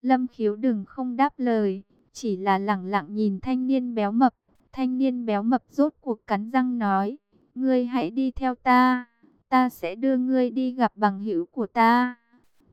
Lâm khiếu đừng không đáp lời, chỉ là lẳng lặng nhìn thanh niên béo mập. Thanh niên béo mập rốt cuộc cắn răng nói, ngươi hãy đi theo ta, ta sẽ đưa ngươi đi gặp bằng hữu của ta.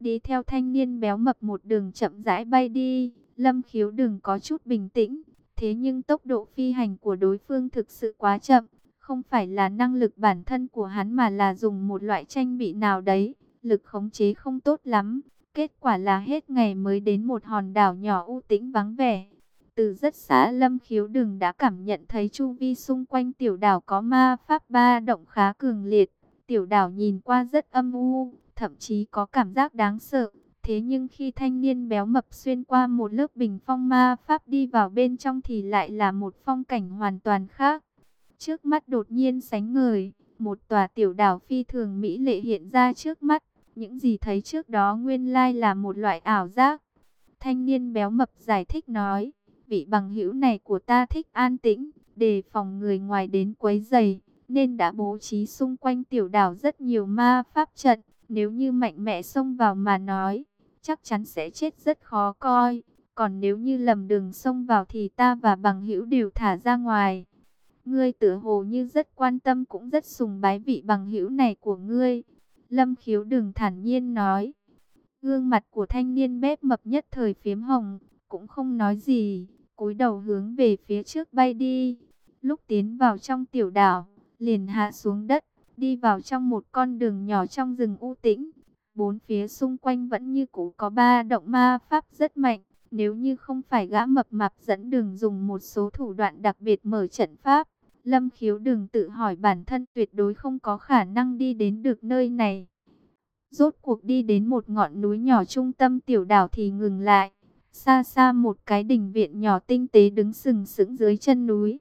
Đi theo thanh niên béo mập một đường chậm rãi bay đi, lâm khiếu đừng có chút bình tĩnh. Thế nhưng tốc độ phi hành của đối phương thực sự quá chậm, không phải là năng lực bản thân của hắn mà là dùng một loại tranh bị nào đấy, lực khống chế không tốt lắm. Kết quả là hết ngày mới đến một hòn đảo nhỏ u tĩnh vắng vẻ. Từ rất xã lâm khiếu đừng đã cảm nhận thấy chu vi xung quanh tiểu đảo có ma pháp ba động khá cường liệt. Tiểu đảo nhìn qua rất âm u, thậm chí có cảm giác đáng sợ. Thế nhưng khi thanh niên béo mập xuyên qua một lớp bình phong ma pháp đi vào bên trong thì lại là một phong cảnh hoàn toàn khác. Trước mắt đột nhiên sánh ngời, một tòa tiểu đảo phi thường mỹ lệ hiện ra trước mắt. Những gì thấy trước đó nguyên lai là một loại ảo giác. Thanh niên béo mập giải thích nói, vị bằng hữu này của ta thích an tĩnh, đề phòng người ngoài đến quấy rầy, nên đã bố trí xung quanh tiểu đảo rất nhiều ma pháp trận. Nếu như mạnh mẽ xông vào mà nói, chắc chắn sẽ chết rất khó coi. Còn nếu như lầm đường xông vào thì ta và bằng hữu đều thả ra ngoài. Ngươi tử hồ như rất quan tâm cũng rất sùng bái vị bằng hữu này của ngươi. Lâm khiếu đừng thản nhiên nói. Gương mặt của thanh niên bếp mập nhất thời phiếm hồng, cũng không nói gì, cúi đầu hướng về phía trước bay đi. Lúc tiến vào trong tiểu đảo, liền hạ xuống đất, đi vào trong một con đường nhỏ trong rừng u tĩnh. Bốn phía xung quanh vẫn như cũ có ba động ma pháp rất mạnh, Nếu như không phải gã mập mạp dẫn đường dùng một số thủ đoạn đặc biệt mở trận pháp, Lâm khiếu đừng tự hỏi bản thân tuyệt đối không có khả năng đi đến được nơi này. Rốt cuộc đi đến một ngọn núi nhỏ trung tâm tiểu đảo thì ngừng lại. Xa xa một cái đình viện nhỏ tinh tế đứng sừng sững dưới chân núi.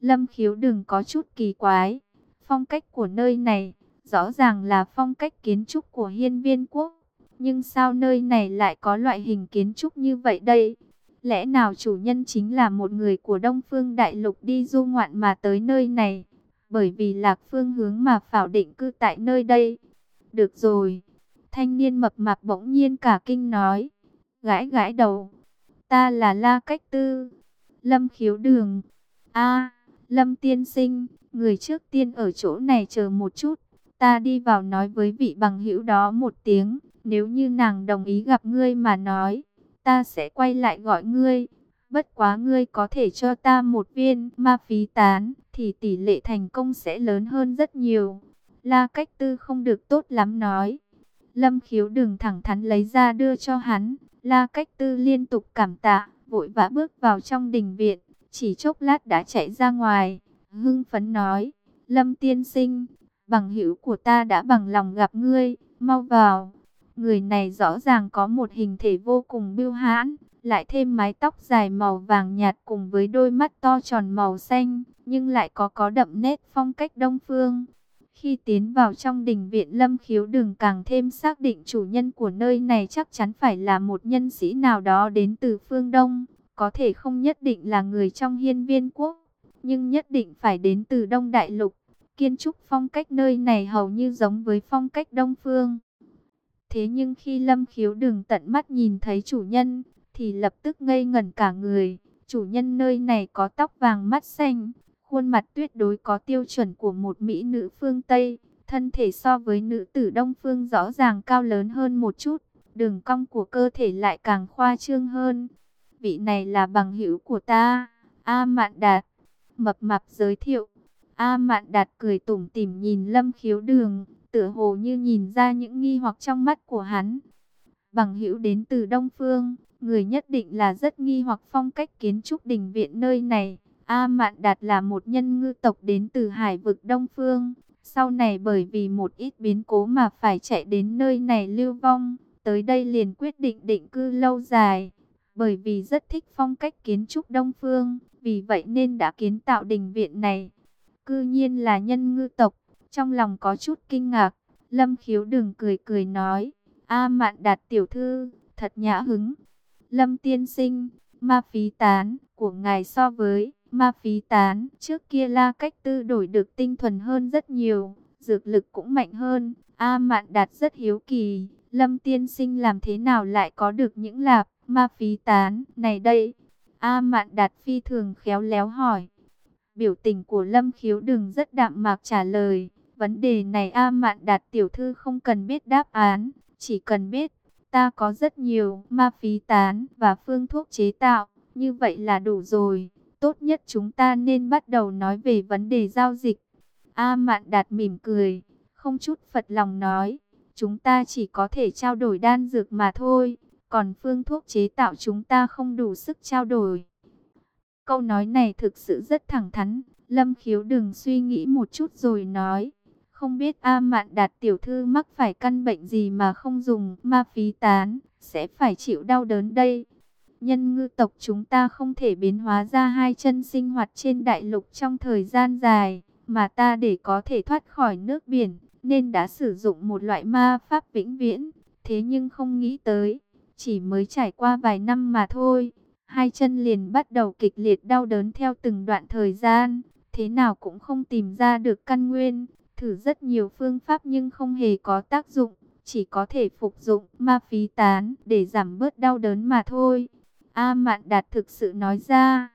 Lâm khiếu đừng có chút kỳ quái. Phong cách của nơi này, rõ ràng là phong cách kiến trúc của hiên viên quốc. Nhưng sao nơi này lại có loại hình kiến trúc như vậy đây? Lẽ nào chủ nhân chính là một người của Đông Phương Đại Lục đi du ngoạn mà tới nơi này? Bởi vì lạc phương hướng mà phảo định cư tại nơi đây. Được rồi. Thanh niên mập mạp bỗng nhiên cả kinh nói. Gãi gãi đầu. Ta là La Cách Tư. Lâm khiếu đường. a Lâm tiên sinh. Người trước tiên ở chỗ này chờ một chút. Ta đi vào nói với vị bằng hữu đó một tiếng. Nếu như nàng đồng ý gặp ngươi mà nói, ta sẽ quay lại gọi ngươi. Bất quá ngươi có thể cho ta một viên ma phí tán, thì tỷ lệ thành công sẽ lớn hơn rất nhiều. La cách tư không được tốt lắm nói. Lâm khiếu đừng thẳng thắn lấy ra đưa cho hắn. La cách tư liên tục cảm tạ, vội vã bước vào trong đình viện. Chỉ chốc lát đã chạy ra ngoài. Hưng phấn nói, Lâm tiên sinh, bằng hữu của ta đã bằng lòng gặp ngươi, mau vào. Người này rõ ràng có một hình thể vô cùng biêu hãn, lại thêm mái tóc dài màu vàng nhạt cùng với đôi mắt to tròn màu xanh, nhưng lại có có đậm nét phong cách đông phương. Khi tiến vào trong đình viện lâm khiếu đường càng thêm xác định chủ nhân của nơi này chắc chắn phải là một nhân sĩ nào đó đến từ phương Đông, có thể không nhất định là người trong hiên viên quốc, nhưng nhất định phải đến từ Đông Đại Lục. Kiên trúc phong cách nơi này hầu như giống với phong cách Đông Phương. Thế nhưng khi Lâm Khiếu đường tận mắt nhìn thấy chủ nhân, thì lập tức ngây ngẩn cả người. Chủ nhân nơi này có tóc vàng mắt xanh, khuôn mặt tuyệt đối có tiêu chuẩn của một mỹ nữ phương Tây. Thân thể so với nữ tử Đông Phương rõ ràng cao lớn hơn một chút, đường cong của cơ thể lại càng khoa trương hơn. Vị này là bằng hữu của ta, A Mạn Đạt. Mập mạp giới thiệu. A Mạn Đạt cười tủm tỉm nhìn Lâm Khiếu Đường, tựa hồ như nhìn ra những nghi hoặc trong mắt của hắn. Bằng hữu đến từ Đông Phương, người nhất định là rất nghi hoặc phong cách kiến trúc đình viện nơi này. A Mạn Đạt là một nhân ngư tộc đến từ hải vực Đông Phương. Sau này bởi vì một ít biến cố mà phải chạy đến nơi này lưu vong, tới đây liền quyết định định cư lâu dài. Bởi vì rất thích phong cách kiến trúc Đông Phương, vì vậy nên đã kiến tạo đình viện này. Cư nhiên là nhân ngư tộc, trong lòng có chút kinh ngạc, Lâm khiếu đừng cười cười nói, A mạn đạt tiểu thư, thật nhã hứng. Lâm tiên sinh, ma phí tán của ngài so với ma phí tán trước kia la cách tư đổi được tinh thuần hơn rất nhiều, dược lực cũng mạnh hơn. A mạn đạt rất hiếu kỳ, Lâm tiên sinh làm thế nào lại có được những lạp ma phí tán này đây? A mạn đạt phi thường khéo léo hỏi. Biểu tình của Lâm khiếu đừng rất đạm mạc trả lời. Vấn đề này A Mạn Đạt tiểu thư không cần biết đáp án, chỉ cần biết ta có rất nhiều ma phí tán và phương thuốc chế tạo, như vậy là đủ rồi. Tốt nhất chúng ta nên bắt đầu nói về vấn đề giao dịch. A Mạn Đạt mỉm cười, không chút phật lòng nói, chúng ta chỉ có thể trao đổi đan dược mà thôi, còn phương thuốc chế tạo chúng ta không đủ sức trao đổi. Câu nói này thực sự rất thẳng thắn, Lâm Khiếu đừng suy nghĩ một chút rồi nói, không biết A Mạn Đạt tiểu thư mắc phải căn bệnh gì mà không dùng ma phí tán, sẽ phải chịu đau đớn đây. Nhân ngư tộc chúng ta không thể biến hóa ra hai chân sinh hoạt trên đại lục trong thời gian dài, mà ta để có thể thoát khỏi nước biển, nên đã sử dụng một loại ma pháp vĩnh viễn. Thế nhưng không nghĩ tới, chỉ mới trải qua vài năm mà thôi, hai chân liền bắt đầu kịch liệt đau đớn theo từng đoạn thời gian, thế nào cũng không tìm ra được căn nguyên. Thử rất nhiều phương pháp nhưng không hề có tác dụng, chỉ có thể phục dụng ma phí tán để giảm bớt đau đớn mà thôi. A Mạn Đạt thực sự nói ra.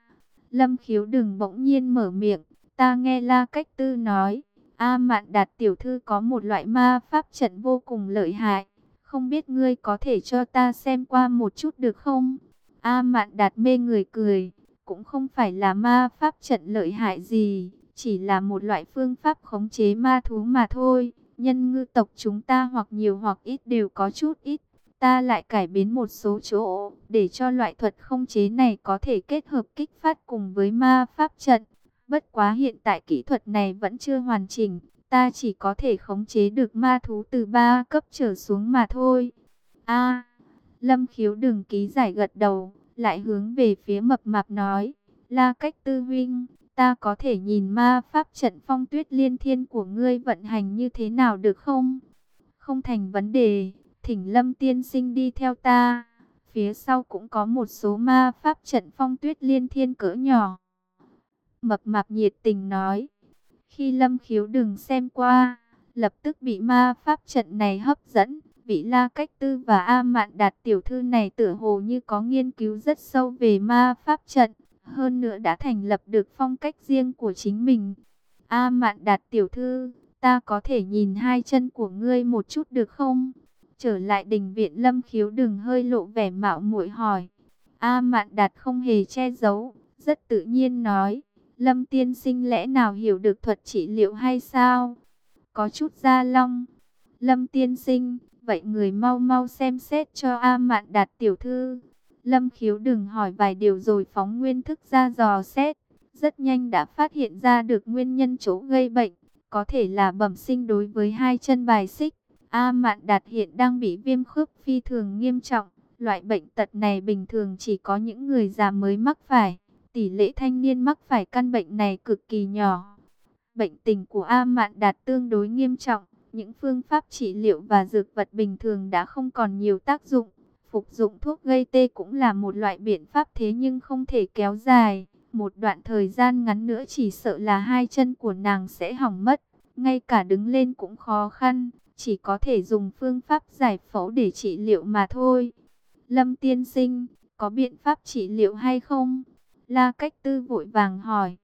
Lâm khiếu đừng bỗng nhiên mở miệng, ta nghe La Cách Tư nói. A Mạn Đạt tiểu thư có một loại ma pháp trận vô cùng lợi hại. Không biết ngươi có thể cho ta xem qua một chút được không? A Mạn Đạt mê người cười, cũng không phải là ma pháp trận lợi hại gì chỉ là một loại phương pháp khống chế ma thú mà thôi. Nhân ngư tộc chúng ta hoặc nhiều hoặc ít đều có chút ít. ta lại cải biến một số chỗ, để cho loại thuật không chế này có thể kết hợp kích phát cùng với ma pháp trận. Bất quá hiện tại kỹ thuật này vẫn chưa hoàn chỉnh, ta chỉ có thể khống chế được ma thú từ ba cấp trở xuống mà thôi. A, Lâm Khiếu đừng ký giải gật đầu, lại hướng về phía mập mạp nói, La Cách Tư huynh, ta có thể nhìn ma pháp trận phong tuyết liên thiên của ngươi vận hành như thế nào được không? Không thành vấn đề, thỉnh Lâm tiên sinh đi theo ta. Phía sau cũng có một số ma pháp trận phong tuyết liên thiên cỡ nhỏ. Mập mạp nhiệt tình nói. Khi Lâm khiếu đừng xem qua, lập tức bị ma pháp trận này hấp dẫn. Vị La Cách Tư và A Mạn Đạt tiểu thư này tựa hồ như có nghiên cứu rất sâu về ma pháp trận. Hơn nữa đã thành lập được phong cách riêng của chính mình. A Mạn Đạt tiểu thư, ta có thể nhìn hai chân của ngươi một chút được không? Trở lại đình viện Lâm khiếu đừng hơi lộ vẻ mạo muội hỏi. A Mạn Đạt không hề che giấu, rất tự nhiên nói. Lâm tiên sinh lẽ nào hiểu được thuật trị liệu hay sao? Có chút da long. Lâm tiên sinh, vậy người mau mau xem xét cho A Mạn Đạt tiểu thư. Lâm khiếu đừng hỏi vài điều rồi phóng nguyên thức ra dò xét. Rất nhanh đã phát hiện ra được nguyên nhân chỗ gây bệnh. Có thể là bẩm sinh đối với hai chân bài xích. A Mạn Đạt hiện đang bị viêm khớp phi thường nghiêm trọng. Loại bệnh tật này bình thường chỉ có những người già mới mắc phải. Tỷ lệ thanh niên mắc phải căn bệnh này cực kỳ nhỏ. Bệnh tình của A Mạn Đạt tương đối nghiêm trọng. Những phương pháp trị liệu và dược vật bình thường đã không còn nhiều tác dụng. Phục dụng thuốc gây tê cũng là một loại biện pháp thế nhưng không thể kéo dài. Một đoạn thời gian ngắn nữa chỉ sợ là hai chân của nàng sẽ hỏng mất. Ngay cả đứng lên cũng khó khăn. Chỉ có thể dùng phương pháp giải phẫu để trị liệu mà thôi. Lâm tiên sinh, có biện pháp trị liệu hay không? La cách tư vội vàng hỏi.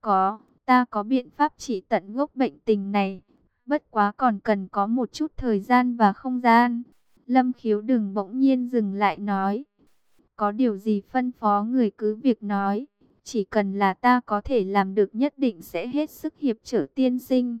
Có, ta có biện pháp trị tận gốc bệnh tình này. Bất quá còn cần có một chút thời gian và không gian. Lâm khiếu đừng bỗng nhiên dừng lại nói. Có điều gì phân phó người cứ việc nói. Chỉ cần là ta có thể làm được nhất định sẽ hết sức hiệp trở tiên sinh.